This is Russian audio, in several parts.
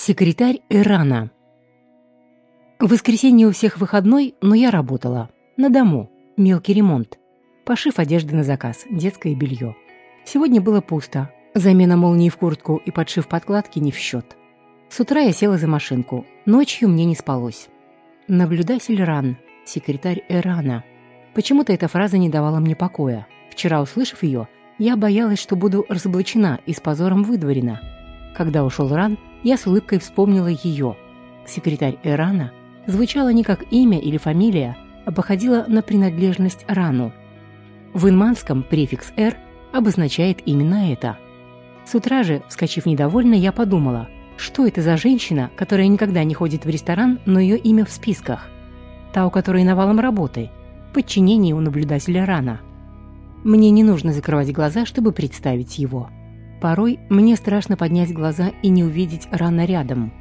Секретарь Ирана. В воскресенье у всех выходной, но я работала. На дому. Мелкий ремонт. Пошив одежды на заказ. Детское белье. Сегодня было пусто. Замена молнии в куртку и подшив подкладки не в счет. С утра я села за машинку. Ночью мне не спалось. Наблюдатель Ран. Секретарь Ирана. Почему-то эта фраза не давала мне покоя. Вчера, услышав ее, я боялась, что буду разоблачена и с позором выдворена. Когда ушел Ран, я с улыбкой вспомнила ее. Секретарь Ирана звучала не как имя или фамилия, а походила на принадлежность Рану. В инманском префикс «р» обозначает именно это. С утра же, вскочив недовольно, я подумала, что это за женщина, которая никогда не ходит в ресторан, но ее имя в списках? Та, у которой навалом работы, подчинение у наблюдателя Рана. Мне не нужно закрывать глаза, чтобы представить его. Порой мне страшно поднять глаза и не увидеть рано рядом.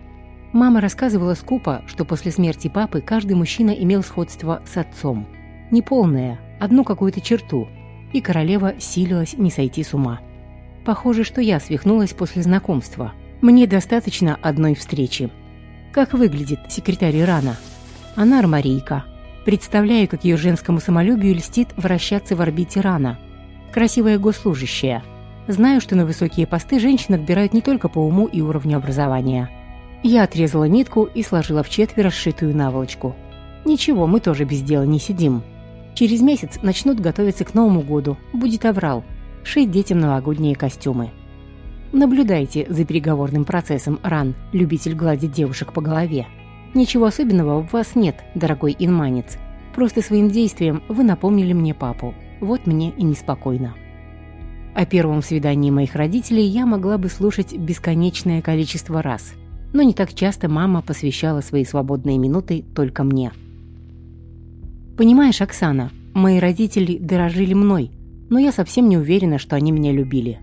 Мама рассказывала скупо, что после смерти папы каждый мужчина имел сходство с отцом. Неполное, одну какую-то черту, и королева силилась не сойти с ума. Похоже, что я свихнулась после знакомства. Мне достаточно одной встречи. Как выглядит секретарь Ирана? Она армарийка. Представляю, как ее женскому самолюбию льстит вращаться в орбите Рана. Красивая госслужащая – Знаю, что на высокие посты женщин отбирают не только по уму и уровню образования. Я отрезала нитку и сложила в четверо сшитую наволочку. Ничего, мы тоже без дела не сидим. Через месяц начнут готовиться к Новому году. Будет оврал. Шить детям новогодние костюмы. Наблюдайте за переговорным процессом ран, любитель гладить девушек по голове. Ничего особенного в вас нет, дорогой инманец. Просто своим действием вы напомнили мне папу. Вот мне и неспокойно. О первом свидании моих родителей я могла бы слушать бесконечное количество раз, но не так часто мама посвящала свои свободные минуты только мне. Понимаешь, Оксана, мои родители дорожили мной, но я совсем не уверена, что они меня любили.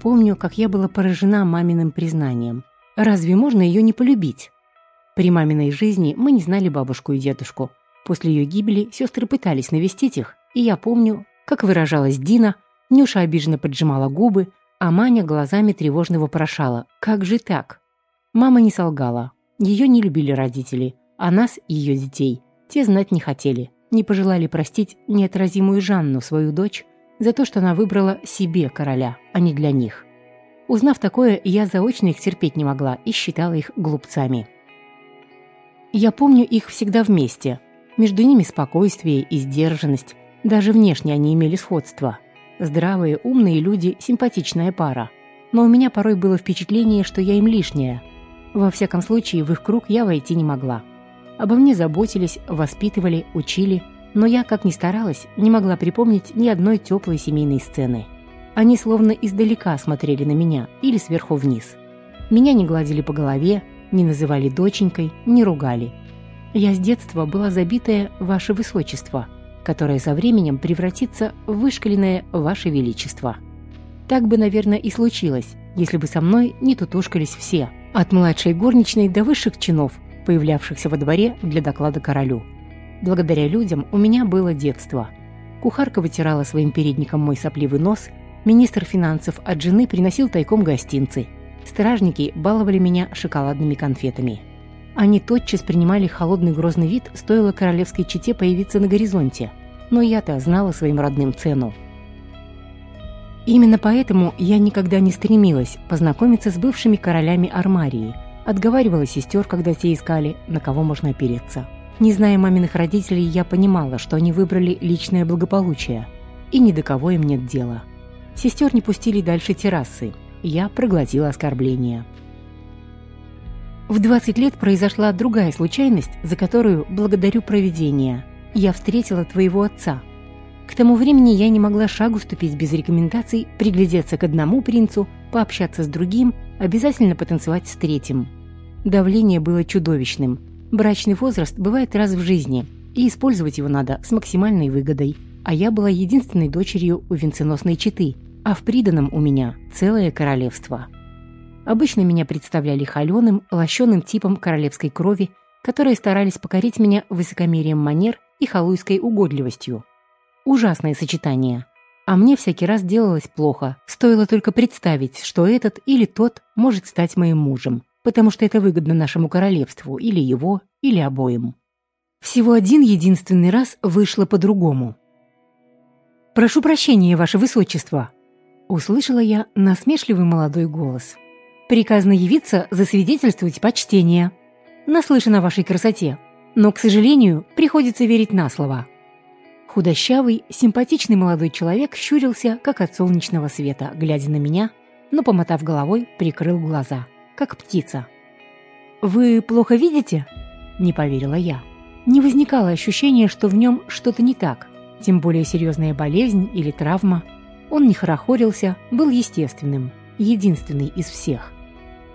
Помню, как я была поражена маминым признанием. Разве можно ее не полюбить? При маминой жизни мы не знали бабушку и дедушку. После ее гибели сестры пытались навестить их, и я помню, как выражалась Дина – Нюша обиженно поджимала губы, а Маня глазами тревожно вопрошала «Как же так?». Мама не солгала. Ее не любили родители, а нас, ее детей, те знать не хотели, не пожелали простить неотразимую Жанну, свою дочь, за то, что она выбрала себе короля, а не для них. Узнав такое, я заочно их терпеть не могла и считала их глупцами. Я помню их всегда вместе. Между ними спокойствие и сдержанность. Даже внешне они имели сходство – Здравые, умные люди, симпатичная пара. Но у меня порой было впечатление, что я им лишняя. Во всяком случае, в их круг я войти не могла. Обо мне заботились, воспитывали, учили, но я, как ни старалась, не могла припомнить ни одной теплой семейной сцены. Они словно издалека смотрели на меня или сверху вниз. Меня не гладили по голове, не называли доченькой, не ругали. Я с детства была забитая «Ваше Высочество», которое со временем превратится в вышкаленное «Ваше Величество». Так бы, наверное, и случилось, если бы со мной не тутушкались все, от младшей горничной до высших чинов, появлявшихся во дворе для доклада королю. Благодаря людям у меня было детство. Кухарка вытирала своим передником мой сопливый нос, министр финансов от жены приносил тайком гостинцы, стражники баловали меня шоколадными конфетами. Они тотчас принимали холодный грозный вид, стоило королевской чете появиться на горизонте. Но я-то знала своим родным цену. Именно поэтому я никогда не стремилась познакомиться с бывшими королями Армарии, отговаривала сестер, когда те искали, на кого можно опереться. Не зная маминых родителей, я понимала, что они выбрали личное благополучие, и ни до кого им нет дела. Сестер не пустили дальше террасы, я проглотила оскорбления. В 20 лет произошла другая случайность, за которую благодарю провидение. Я встретила твоего отца. К тому времени я не могла шагу ступить без рекомендаций, приглядеться к одному принцу, пообщаться с другим, обязательно потанцевать с третьим. Давление было чудовищным. Брачный возраст бывает раз в жизни, и использовать его надо с максимальной выгодой. А я была единственной дочерью у венценосной четы, а в приданом у меня целое королевство. Обычно меня представляли холеным, лощеным типом королевской крови, которые старались покорить меня высокомерием манер и халуйской угодливостью. Ужасное сочетание. а мне всякий раз делалось плохо. Стоило только представить, что этот или тот может стать моим мужем, потому что это выгодно нашему королевству, или его, или обоим. Всего один единственный раз вышло по-другому. «Прошу прощения, ваше высочество», — услышала я насмешливый молодой голос. «Приказано явиться засвидетельствовать почтение. Наслышан о вашей красоте, но, к сожалению, приходится верить на слово». Худощавый, симпатичный молодой человек щурился, как от солнечного света, глядя на меня, но, помотав головой, прикрыл глаза, как птица. «Вы плохо видите?» — не поверила я. Не возникало ощущения, что в нем что-то не так, тем более серьезная болезнь или травма. Он не хорохорился, был естественным, единственный из всех.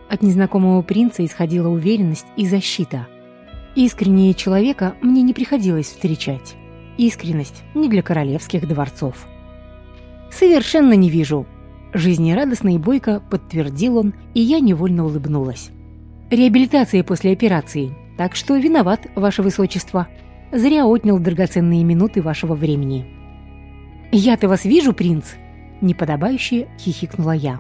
От незнакомого принца исходила уверенность и защита. Искреннее человека мне не приходилось встречать. Искренность не для королевских дворцов. «Совершенно не вижу», – жизнерадостно и бойко подтвердил он, и я невольно улыбнулась. «Реабилитация после операции, так что виноват, ваше высочество. Зря отнял драгоценные минуты вашего времени». «Я-то вас вижу, принц!» – неподобающе хихикнула я.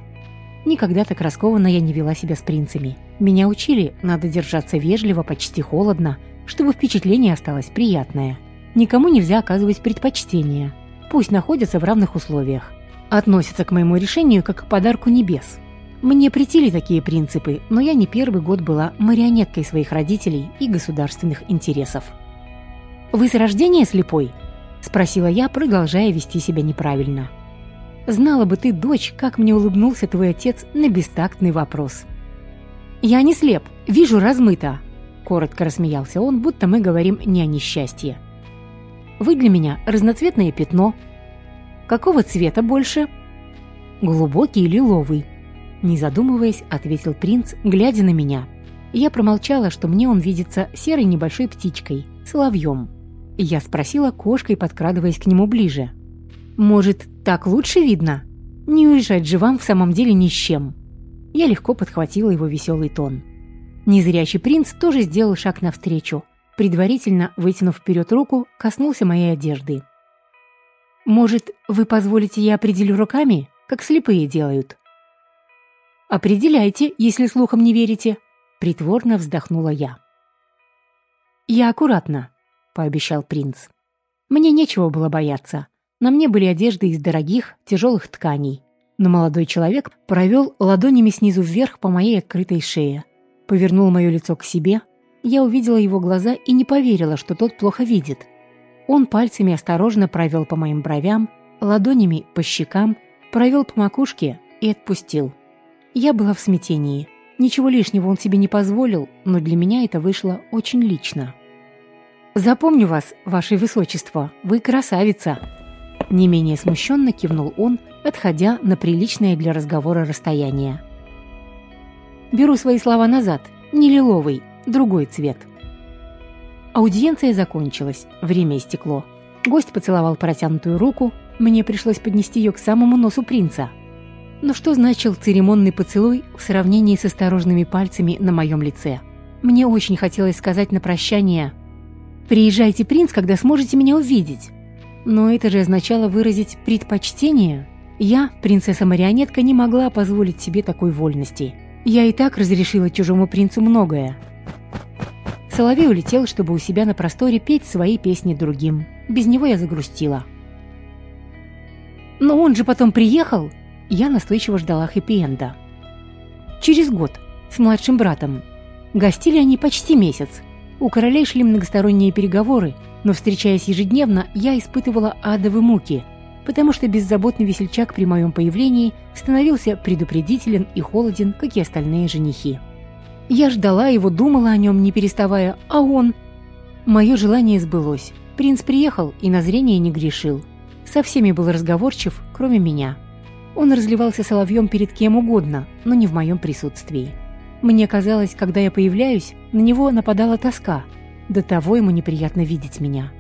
Никогда так раскованно я не вела себя с принцами. Меня учили, надо держаться вежливо, почти холодно, чтобы впечатление осталось приятное. Никому нельзя оказывать предпочтение. Пусть находятся в равных условиях. Относятся к моему решению как к подарку небес. Мне притили такие принципы, но я не первый год была марионеткой своих родителей и государственных интересов. «Вы с рождения слепой?» – спросила я, продолжая вести себя неправильно. «Знала бы ты, дочь, как мне улыбнулся твой отец на бестактный вопрос». «Я не слеп, вижу размыто», – коротко рассмеялся он, будто мы говорим не о несчастье. Вы для меня разноцветное пятно. Какого цвета больше? Глубокий лиловый. Не задумываясь, ответил принц, глядя на меня. Я промолчала, что мне он видится серой небольшой птичкой, соловьем. Я спросила кошкой, подкрадываясь к нему ближе. «Может, так лучше видно? Не уезжать же вам в самом деле ни с чем». Я легко подхватила его веселый тон. Незрячий принц тоже сделал шаг навстречу, предварительно, вытянув вперед руку, коснулся моей одежды. «Может, вы позволите я определю руками, как слепые делают?» «Определяйте, если слухом не верите», — притворно вздохнула я. «Я аккуратно», — пообещал принц. «Мне нечего было бояться. На мне были одежды из дорогих, тяжелых тканей. Но молодой человек провел ладонями снизу вверх по моей открытой шее, повернул мое лицо к себе — я увидела его глаза и не поверила, что тот плохо видит. Он пальцами осторожно провел по моим бровям, ладонями по щекам, провел по макушке и отпустил. Я была в смятении. Ничего лишнего он себе не позволил, но для меня это вышло очень лично. «Запомню вас, ваше высочество, вы красавица!» Не менее смущенно кивнул он, отходя на приличное для разговора расстояние. «Беру свои слова назад, не лиловый, другой цвет. Аудиенция закончилась, время истекло. Гость поцеловал протянутую руку, мне пришлось поднести ее к самому носу принца. Но что значил церемонный поцелуй в сравнении с осторожными пальцами на моем лице? Мне очень хотелось сказать на прощание «Приезжайте, принц, когда сможете меня увидеть». Но это же означало выразить предпочтение. Я, принцесса-марионетка, не могла позволить себе такой вольности. Я и так разрешила чужому принцу многое, Соловей улетел, чтобы у себя на просторе петь свои песни другим. Без него я загрустила. Но он же потом приехал. Я настойчиво ждала хэппи-энда. Через год, с младшим братом. Гостили они почти месяц. У королей шли многосторонние переговоры, но, встречаясь ежедневно, я испытывала адовые муки, потому что беззаботный весельчак при моем появлении становился предупредителен и холоден, как и остальные женихи. Я ждала его, думала о нем, не переставая, а он... Мое желание сбылось. Принц приехал и на зрение не грешил. Со всеми был разговорчив, кроме меня. Он разливался соловьем перед кем угодно, но не в моем присутствии. Мне казалось, когда я появляюсь, на него нападала тоска. До того ему неприятно видеть меня.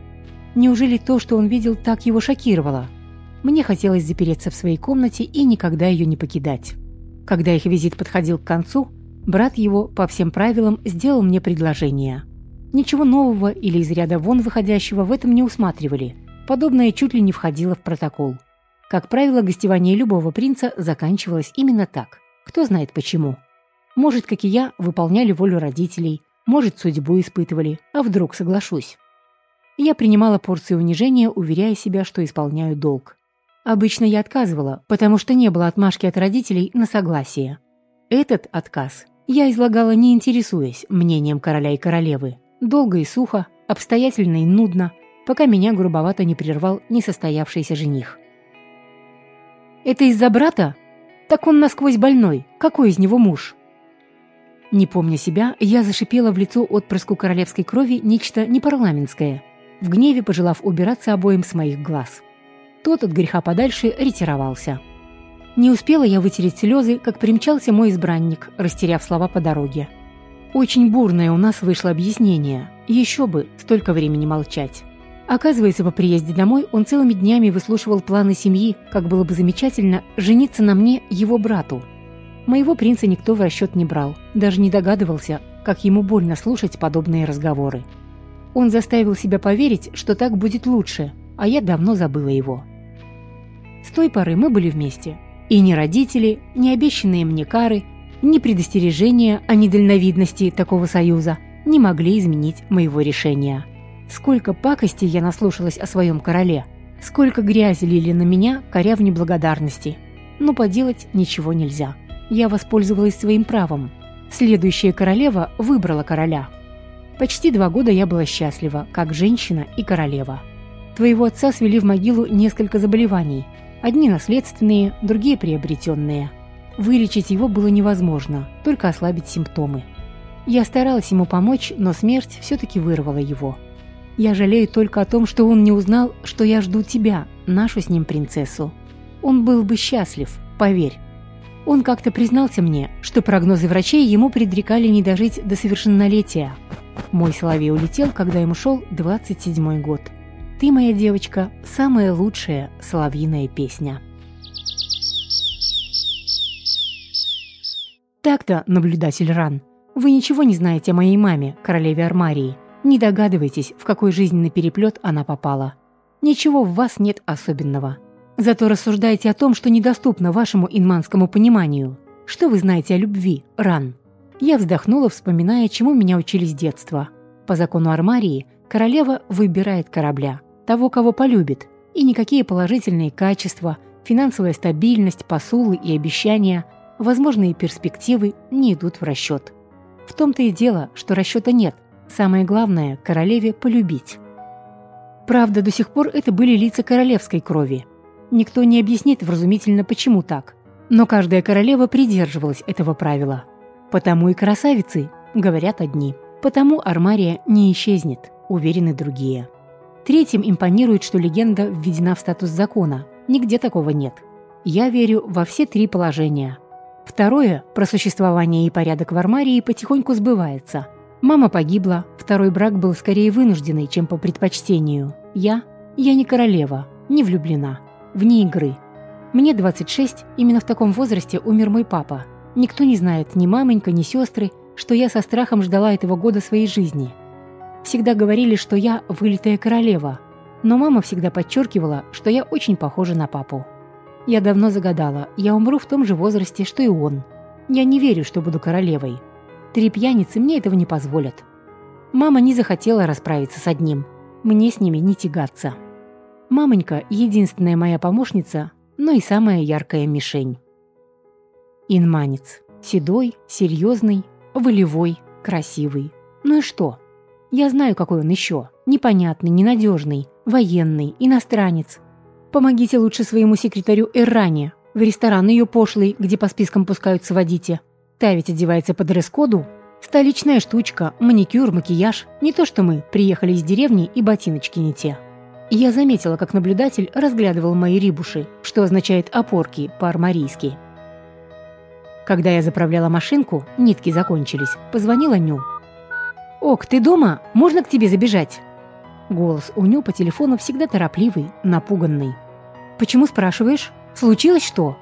Неужели то, что он видел, так его шокировало? Мне хотелось запереться в своей комнате и никогда ее не покидать. Когда их визит подходил к концу, Брат его, по всем правилам, сделал мне предложение. Ничего нового или из ряда вон выходящего в этом не усматривали. Подобное чуть ли не входило в протокол. Как правило, гостевание любого принца заканчивалось именно так. Кто знает почему. Может, как и я, выполняли волю родителей, может, судьбу испытывали, а вдруг соглашусь. Я принимала порции унижения, уверяя себя, что исполняю долг. Обычно я отказывала, потому что не было отмашки от родителей на согласие. Этот отказ я излагала не интересуясь мнением короля и королевы. Долго и сухо, обстоятельно и нудно, пока меня грубовато не прервал несостоявшийся жених. «Это из-за брата? Так он насквозь больной. Какой из него муж?» Не помня себя, я зашипела в лицо отпрыску королевской крови нечто непарламентское, в гневе пожелав убираться обоим с моих глаз. Тот от греха подальше ретировался. Не успела я вытереть слезы, как примчался мой избранник, растеряв слова по дороге. Очень бурное у нас вышло объяснение. Еще бы, столько времени молчать. Оказывается, по приезде домой он целыми днями выслушивал планы семьи, как было бы замечательно жениться на мне его брату. Моего принца никто в расчет не брал, даже не догадывался, как ему больно слушать подобные разговоры. Он заставил себя поверить, что так будет лучше, а я давно забыла его. С той поры мы были вместе. И ни родители, ни обещанные мне кары, ни предостережения о недальновидности такого союза не могли изменить моего решения. Сколько пакостей я наслушалась о своем короле, сколько грязи лили на меня, коря в неблагодарности. Но поделать ничего нельзя. Я воспользовалась своим правом. Следующая королева выбрала короля. Почти два года я была счастлива, как женщина и королева. Твоего отца свели в могилу несколько заболеваний. Одни наследственные, другие приобретенные. Вылечить его было невозможно, только ослабить симптомы. Я старалась ему помочь, но смерть все-таки вырвала его. Я жалею только о том, что он не узнал, что я жду тебя, нашу с ним принцессу. Он был бы счастлив, поверь. Он как-то признался мне, что прогнозы врачей ему предрекали не дожить до совершеннолетия. Мой соловей улетел, когда ему шел 27 год. Ты, моя девочка, самая лучшая соловьиная песня. Так-то, наблюдатель Ран, вы ничего не знаете о моей маме, королеве Армарии. Не догадывайтесь, в какой жизненный переплет она попала. Ничего в вас нет особенного. Зато рассуждаете о том, что недоступно вашему инманскому пониманию. Что вы знаете о любви, Ран? Я вздохнула, вспоминая, чему меня учили с детства. По закону Армарии королева выбирает корабля, того, кого полюбит, и никакие положительные качества, финансовая стабильность, посулы и обещания, возможные перспективы не идут в расчет. В том-то и дело, что расчета нет, Самое главное – королеве полюбить. Правда, до сих пор это были лица королевской крови. Никто не объяснит вразумительно, почему так. Но каждая королева придерживалась этого правила. Потому и красавицы, говорят одни. Потому Армария не исчезнет, уверены другие. Третьим импонирует, что легенда введена в статус закона. Нигде такого нет. Я верю во все три положения. Второе, про существование и порядок в Армарии потихоньку сбывается – Мама погибла, второй брак был скорее вынужденный, чем по предпочтению. Я? Я не королева, не влюблена. Вне игры. Мне 26, именно в таком возрасте умер мой папа. Никто не знает, ни мамонька, ни сестры, что я со страхом ждала этого года своей жизни. Всегда говорили, что я вылитая королева, но мама всегда подчеркивала, что я очень похожа на папу. Я давно загадала, я умру в том же возрасте, что и он. Я не верю, что буду королевой. Три пьяницы мне этого не позволят. Мама не захотела расправиться с одним. Мне с ними не тягаться. Мамонька – единственная моя помощница, но и самая яркая мишень. Инманец. Седой, серьезный, волевой, красивый. Ну и что? Я знаю, какой он еще. Непонятный, ненадежный, военный, иностранец. Помогите лучше своему секретарю Эрране. В ресторан ее пошлый, где по спискам пускаются водите. Та ведь одевается по дресс-коду. Столичная штучка, маникюр, макияж. Не то что мы, приехали из деревни и ботиночки не те. Я заметила, как наблюдатель разглядывал мои рибуши, что означает «опорки» по-армарийски. Когда я заправляла машинку, нитки закончились, позвонила Ню. «Ок, ты дома? Можно к тебе забежать?» Голос у Ню по телефону всегда торопливый, напуганный. «Почему спрашиваешь? Случилось что?»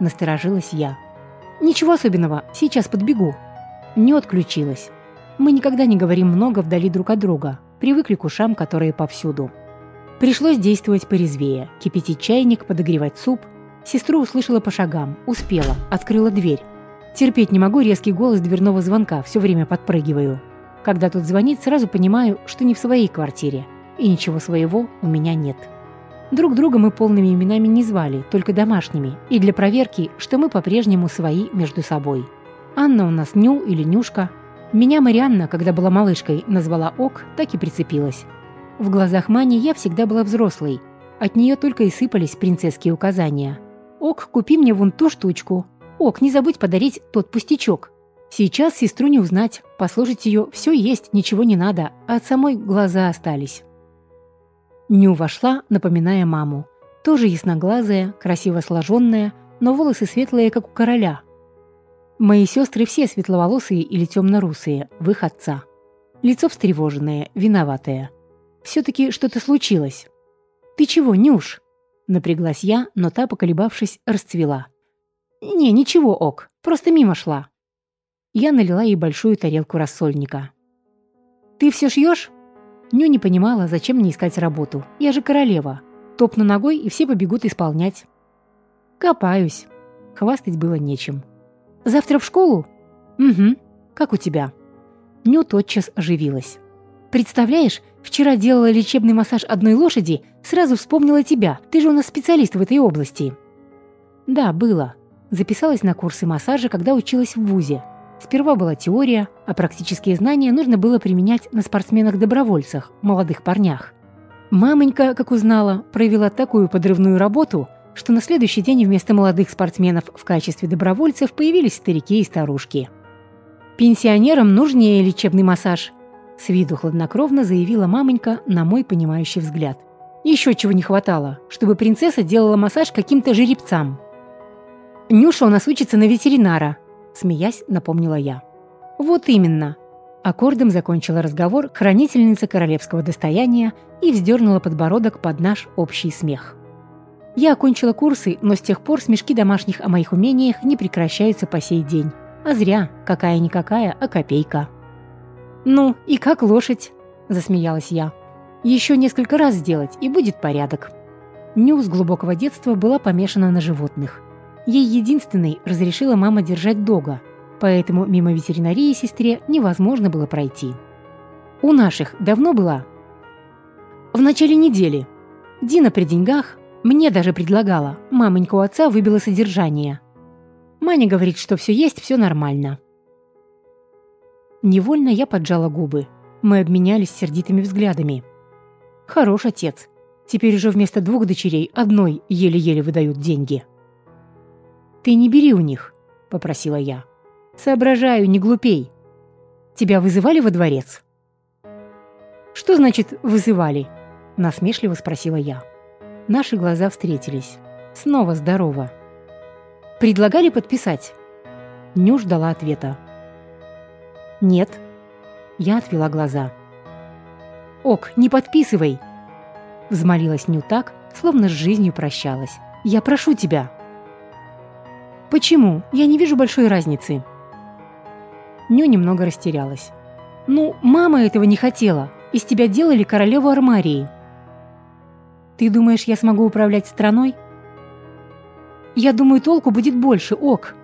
Насторожилась я. «Ничего особенного, сейчас подбегу». Не отключилась. Мы никогда не говорим много вдали друг от друга, привыкли к ушам, которые повсюду. Пришлось действовать порезвее, кипятить чайник, подогревать суп. Сестру услышала по шагам, успела, открыла дверь. Терпеть не могу резкий голос дверного звонка, все время подпрыгиваю. Когда тут звонит, сразу понимаю, что не в своей квартире, и ничего своего у меня нет. Друг друга мы полными именами не звали, только домашними, и для проверки, что мы по-прежнему свои между собой. Анна у нас Ню или Нюшка. Меня Марианна, когда была малышкой, назвала Ок, так и прицепилась. В глазах Мани я всегда была взрослой. От нее только и сыпались принцесские указания. «Ок, купи мне вон ту штучку. Ок, не забудь подарить тот пустячок». Сейчас сестру не узнать, послушать ее все есть, ничего не надо, а от самой глаза остались. Ню вошла, напоминая маму. Тоже ясноглазая, красиво сложенная, но волосы светлые, как у короля. Мои сестры все светловолосые или темно-русые, в их отца. Лицо встревоженное, виноватое. Все-таки что-то случилось. «Ты чего, Нюш?» Напряглась я, но та, поколебавшись, расцвела. «Не, ничего, ок, просто мимо шла». Я налила ей большую тарелку рассольника. «Ты все шьешь?» Ню не понимала, зачем мне искать работу. Я же королева. Топну ногой, и все побегут исполнять. Копаюсь. Хвастать было нечем. Завтра в школу? Угу. Как у тебя? Ню тотчас оживилась. Представляешь, вчера делала лечебный массаж одной лошади, сразу вспомнила тебя. Ты же у нас специалист в этой области. Да, было. Записалась на курсы массажа, когда училась в ВУЗе. Сперва была теория, а практические знания нужно было применять на спортсменах-добровольцах, молодых парнях. Мамонька, как узнала, провела такую подрывную работу, что на следующий день вместо молодых спортсменов в качестве добровольцев появились старики и старушки. «Пенсионерам нужнее лечебный массаж», – с виду хладнокровно заявила мамонька на мой понимающий взгляд. «Еще чего не хватало, чтобы принцесса делала массаж каким-то жеребцам». «Нюша у нас учится на ветеринара», смеясь, напомнила я. «Вот именно!» Аккордом закончила разговор хранительница королевского достояния и вздернула подбородок под наш общий смех. Я окончила курсы, но с тех пор смешки домашних о моих умениях не прекращаются по сей день. А зря, какая-никакая, а копейка. «Ну, и как лошадь?» – засмеялась я. «Еще несколько раз сделать, и будет порядок». Ню глубокого детства была помешана на животных. Ей единственной разрешила мама держать дога, поэтому мимо ветеринарии сестре невозможно было пройти. У наших давно была? В начале недели. Дина при деньгах мне даже предлагала. Мамонька у отца выбила содержание. Маня говорит, что все есть, все нормально. Невольно я поджала губы. Мы обменялись сердитыми взглядами. Хорош отец. Теперь уже вместо двух дочерей одной еле-еле выдают деньги. «Ты не бери у них», — попросила я. «Соображаю, не глупей. Тебя вызывали во дворец?» «Что значит «вызывали»?» — насмешливо спросила я. Наши глаза встретились. Снова здорово. «Предлагали подписать?» Ню ждала ответа. «Нет». Я отвела глаза. «Ок, не подписывай!» Взмолилась Ню так, словно с жизнью прощалась. «Я прошу тебя!» «Почему? Я не вижу большой разницы». Ню немного растерялась. «Ну, мама этого не хотела. Из тебя делали королеву Армарии». «Ты думаешь, я смогу управлять страной?» «Я думаю, толку будет больше, ок»,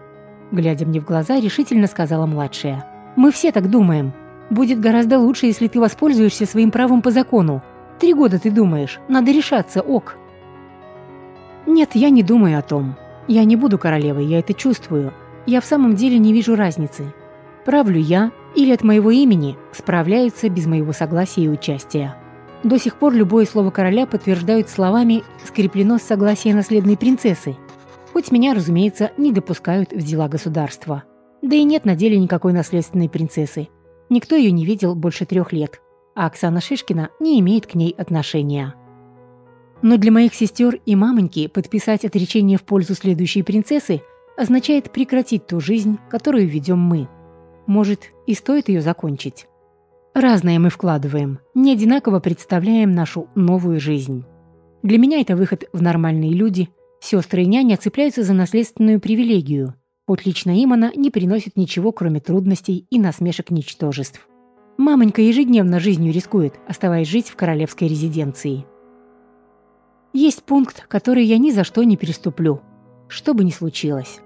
глядя мне в глаза, решительно сказала младшая. «Мы все так думаем. Будет гораздо лучше, если ты воспользуешься своим правом по закону. Три года ты думаешь, надо решаться, ок». «Нет, я не думаю о том. Я не буду королевой, я это чувствую. Я в самом деле не вижу разницы. Правлю я или от моего имени справляются без моего согласия и участия. До сих пор любое слово короля подтверждают словами «скреплено с согласия наследной принцессы». Хоть меня, разумеется, не допускают в дела государства. Да и нет на деле никакой наследственной принцессы. Никто ее не видел больше трех лет. А Оксана Шишкина не имеет к ней отношения. Но для моих сестер и мамоньки подписать отречение в пользу следующей принцессы означает прекратить ту жизнь, которую ведем мы. Может, и стоит ее закончить. Разное мы вкладываем, не одинаково представляем нашу новую жизнь. Для меня это выход в нормальные люди. Сестры и няня цепляются за наследственную привилегию. Вот лично им она не приносит ничего, кроме трудностей и насмешек ничтожеств. Мамонька ежедневно жизнью рискует, оставаясь жить в королевской резиденции. Есть пункт, который я ни за что не переступлю, что бы ни случилось.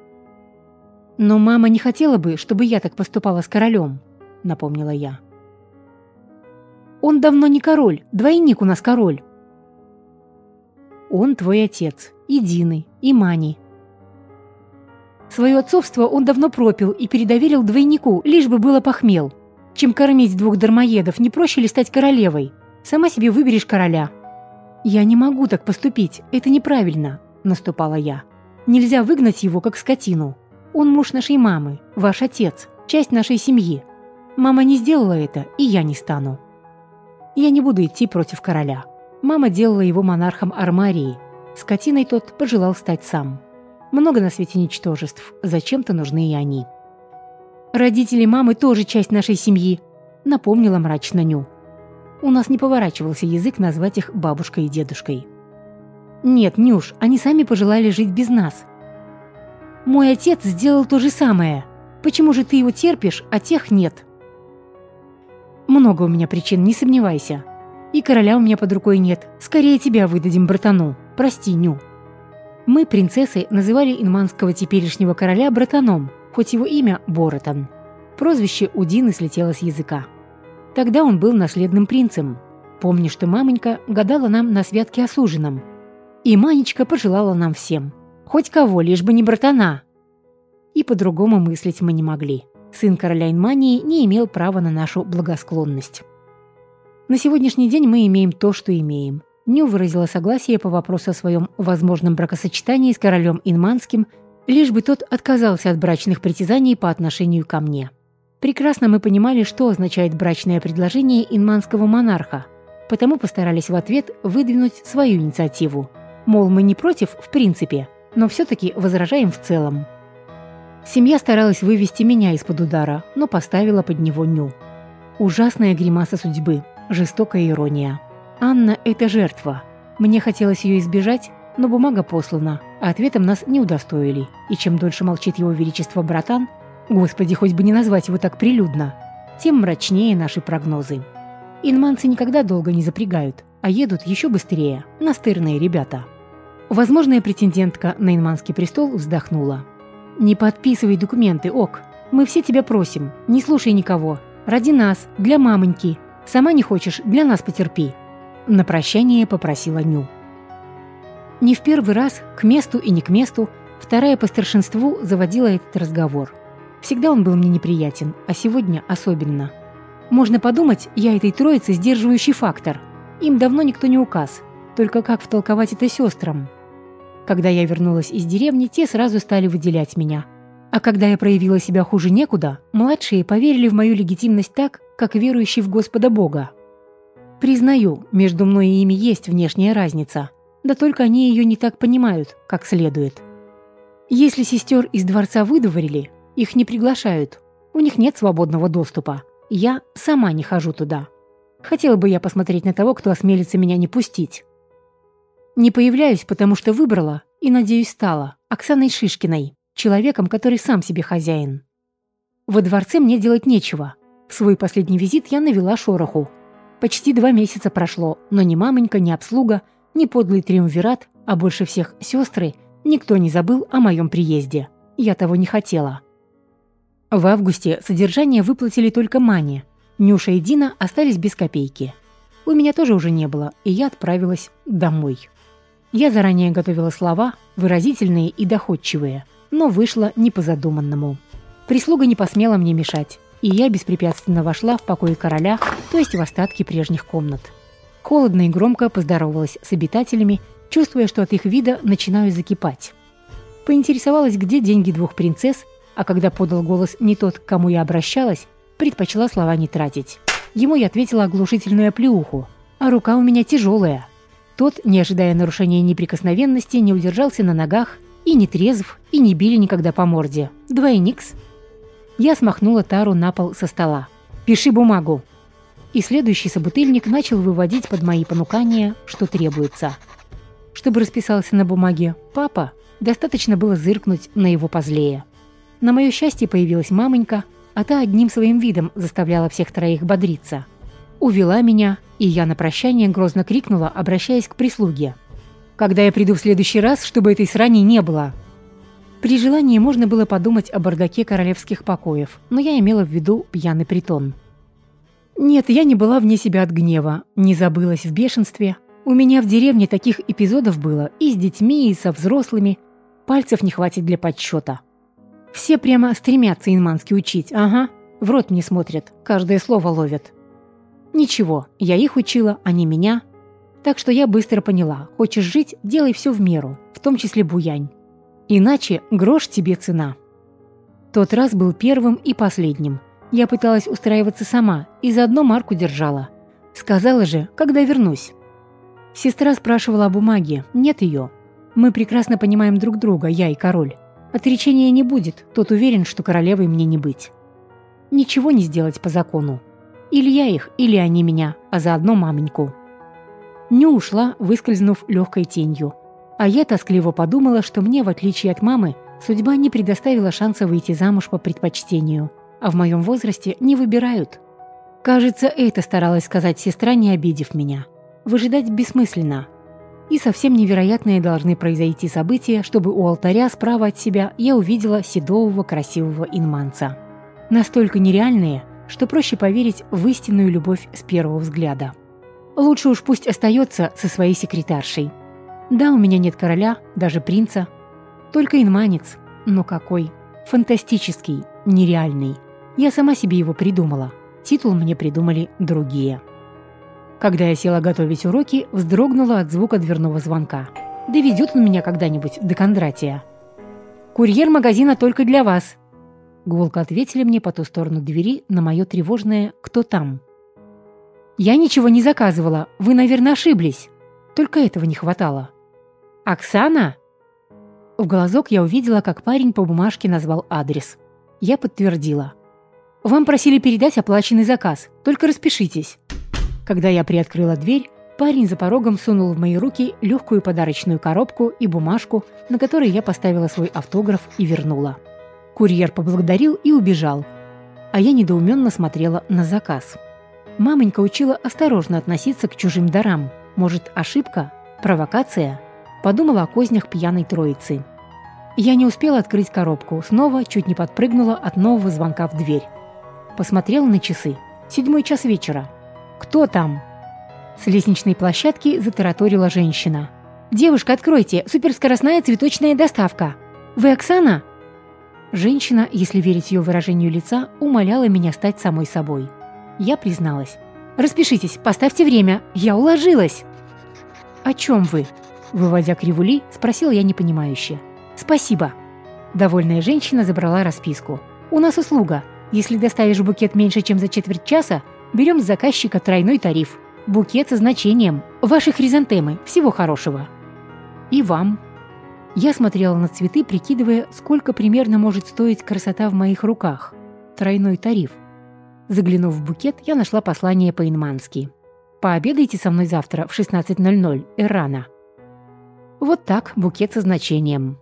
Но мама не хотела бы, чтобы я так поступала с королем, напомнила я. Он давно не король, двойник у нас король. Он твой отец, и Дины, и Мани. Свое отцовство он давно пропил и передоверил двойнику, лишь бы было похмел. Чем кормить двух дармоедов, не проще ли стать королевой? Сама себе выберешь короля. Я не могу так поступить, это неправильно, наступала я. Нельзя выгнать его, как скотину. Он муж нашей мамы, ваш отец, часть нашей семьи. Мама не сделала это, и я не стану. Я не буду идти против короля. Мама делала его монархом Армарии. Скотиной тот пожелал стать сам. Много на свете ничтожеств, зачем-то нужны и они. «Родители мамы тоже часть нашей семьи», — напомнила мрачно Ню. У нас не поворачивался язык назвать их бабушкой и дедушкой. «Нет, Нюш, они сами пожелали жить без нас. Мой отец сделал то же самое. Почему же ты его терпишь, а тех нет?» Много у меня причин, не сомневайся. И короля у меня под рукой нет. Скорее тебя выдадим братану. Прости, Ню. Мы, принцессы, называли инманского теперешнего короля братаном, хоть его имя Боротон. Прозвище у Дины слетело с языка. Тогда он был наследным принцем. Помни, что мамонька гадала нам на святке осуженном. И Манечка пожелала нам всем. Хоть кого, лишь бы не братана. И по-другому мыслить мы не могли сын короля Инмании, не имел права на нашу благосклонность. На сегодняшний день мы имеем то, что имеем. Ню выразила согласие по вопросу о своем возможном бракосочетании с королем Инманским, лишь бы тот отказался от брачных притязаний по отношению ко мне. Прекрасно мы понимали, что означает брачное предложение инманского монарха, потому постарались в ответ выдвинуть свою инициативу. Мол, мы не против в принципе, но все-таки возражаем в целом. Семья старалась вывести меня из-под удара, но поставила под него Ню. Ужасная гримаса судьбы, жестокая ирония. Анна – это жертва. Мне хотелось ее избежать, но бумага послана, а ответом нас не удостоили. И чем дольше молчит его величество братан, господи, хоть бы не назвать его так прилюдно, тем мрачнее наши прогнозы. Инманцы никогда долго не запрягают, а едут еще быстрее, настырные ребята. Возможная претендентка на инманский престол вздохнула. «Не подписывай документы, ок. Мы все тебя просим. Не слушай никого. Ради нас, для мамоньки. Сама не хочешь, для нас потерпи». На прощание попросила Ню. Не в первый раз, к месту и не к месту, вторая по старшинству заводила этот разговор. Всегда он был мне неприятен, а сегодня особенно. Можно подумать, я этой троице сдерживающий фактор. Им давно никто не указ. Только как втолковать это сестрам? Когда я вернулась из деревни, те сразу стали выделять меня. А когда я проявила себя хуже некуда, младшие поверили в мою легитимность так, как верующий в Господа Бога. Признаю, между мной и ими есть внешняя разница, да только они ее не так понимают, как следует. Если сестер из дворца выдворили, их не приглашают, у них нет свободного доступа. Я сама не хожу туда. Хотела бы я посмотреть на того, кто осмелится меня не пустить. Не появляюсь, потому что выбрала и, надеюсь, стала Оксаной Шишкиной, человеком, который сам себе хозяин. Во дворце мне делать нечего. В свой последний визит я навела шороху. Почти два месяца прошло, но ни мамонька, ни обслуга, ни подлый триумвират, а больше всех сестры, никто не забыл о моем приезде. Я того не хотела. В августе содержание выплатили только Мане. Нюша и Дина остались без копейки. У меня тоже уже не было, и я отправилась домой. Я заранее готовила слова, выразительные и доходчивые, но вышло не по задуманному. Прислуга не посмела мне мешать, и я беспрепятственно вошла в покой короля, то есть в остатки прежних комнат. Холодно и громко поздоровалась с обитателями, чувствуя, что от их вида начинаю закипать. Поинтересовалась, где деньги двух принцесс, а когда подал голос не тот, к кому я обращалась, предпочла слова не тратить. Ему я ответила оглушительную оплеуху, а рука у меня тяжелая – тот, не ожидая нарушения неприкосновенности, не удержался на ногах и не трезв, и не били никогда по морде. Двойникс. Я смахнула тару на пол со стола. «Пиши бумагу». И следующий собутыльник начал выводить под мои понукания, что требуется. Чтобы расписался на бумаге «папа», достаточно было зыркнуть на его позлее. На мое счастье появилась мамонька, а та одним своим видом заставляла всех троих бодриться – увела меня, и я на прощание грозно крикнула, обращаясь к прислуге. Когда я приду в следующий раз, чтобы этой срани не было?» При желании можно было подумать о бардаке королевских покоев, но я имела в виду пьяный притон. Нет, я не была вне себя от гнева, не забылась в бешенстве. У меня в деревне таких эпизодов было и с детьми, и со взрослыми. Пальцев не хватит для подсчета. Все прямо стремятся инмански учить, ага. В рот мне смотрят, каждое слово ловят. Ничего, я их учила, а не меня. Так что я быстро поняла, хочешь жить, делай все в меру, в том числе буянь. Иначе грош тебе цена. Тот раз был первым и последним. Я пыталась устраиваться сама и заодно марку держала. Сказала же, когда вернусь. Сестра спрашивала о бумаге, нет ее. Мы прекрасно понимаем друг друга, я и король. Отречения не будет, тот уверен, что королевой мне не быть. Ничего не сделать по закону. Или я их, или они меня, а заодно маменьку. Не ушла, выскользнув легкой тенью. А я тоскливо подумала, что мне, в отличие от мамы, судьба не предоставила шанса выйти замуж по предпочтению, а в моем возрасте не выбирают. Кажется, это старалась сказать сестра, не обидев меня. Выжидать бессмысленно. И совсем невероятные должны произойти события, чтобы у алтаря справа от себя я увидела седового красивого инманца. Настолько нереальные, что проще поверить в истинную любовь с первого взгляда. Лучше уж пусть остается со своей секретаршей. Да, у меня нет короля, даже принца. Только инманец. Но какой? Фантастический, нереальный. Я сама себе его придумала. Титул мне придумали другие. Когда я села готовить уроки, вздрогнула от звука дверного звонка. Доведет он меня когда-нибудь до Кондратия. «Курьер магазина только для вас!» Гулко ответили мне по ту сторону двери на мое тревожное «Кто там?». «Я ничего не заказывала. Вы, наверное, ошиблись. Только этого не хватало». «Оксана?» В глазок я увидела, как парень по бумажке назвал адрес. Я подтвердила. «Вам просили передать оплаченный заказ. Только распишитесь». Когда я приоткрыла дверь, парень за порогом сунул в мои руки легкую подарочную коробку и бумажку, на которой я поставила свой автограф и вернула. Курьер поблагодарил и убежал, а я недоуменно смотрела на заказ. Мамонька учила осторожно относиться к чужим дарам. Может, ошибка? Провокация? Подумала о кознях пьяной троицы. Я не успела открыть коробку, снова чуть не подпрыгнула от нового звонка в дверь. Посмотрела на часы. Седьмой час вечера. «Кто там?» С лестничной площадки затараторила женщина. «Девушка, откройте! Суперскоростная цветочная доставка! Вы Оксана?» Женщина, если верить ее выражению лица, умоляла меня стать самой собой. Я призналась. «Распишитесь, поставьте время, я уложилась!» «О чем вы?» Выводя кривули, спросила я непонимающе. «Спасибо!» Довольная женщина забрала расписку. «У нас услуга. Если доставишь букет меньше, чем за четверть часа, Берем с заказчика тройной тариф. Букет со значением. Ваши хризантемы. Всего хорошего. И вам. Я смотрела на цветы, прикидывая, сколько примерно может стоить красота в моих руках. Тройной тариф. Заглянув в букет, я нашла послание по-инмански. «Пообедайте со мной завтра в 16.00, Эрана». Вот так, букет со значением.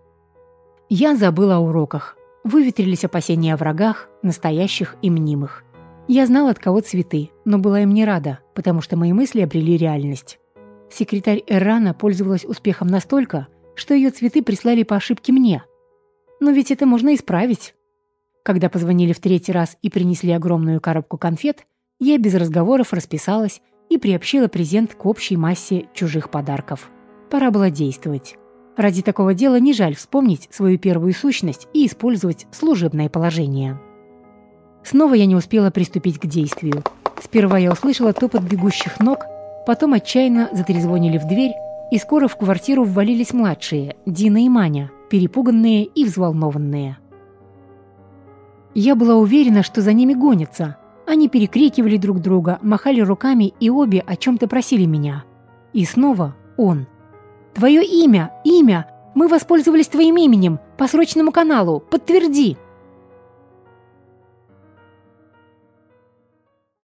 Я забыла о уроках. Выветрились опасения о врагах, настоящих и мнимых. Я знала, от кого цветы, но была им не рада, потому что мои мысли обрели реальность. Секретарь Эррана пользовалась успехом настолько, что ее цветы прислали по ошибке мне. Но ведь это можно исправить. Когда позвонили в третий раз и принесли огромную коробку конфет, я без разговоров расписалась и приобщила презент к общей массе чужих подарков. Пора было действовать. Ради такого дела не жаль вспомнить свою первую сущность и использовать служебное положение. Снова я не успела приступить к действию. Сперва я услышала топот бегущих ног, потом отчаянно затрезвонили в дверь, и скоро в квартиру ввалились младшие, Дина и Маня, перепуганные и взволнованные. Я была уверена, что за ними гонятся. Они перекрикивали друг друга, махали руками и обе о чем-то просили меня. И снова он. «Твое имя! Имя! Мы воспользовались твоим именем! По срочному каналу! Подтверди!»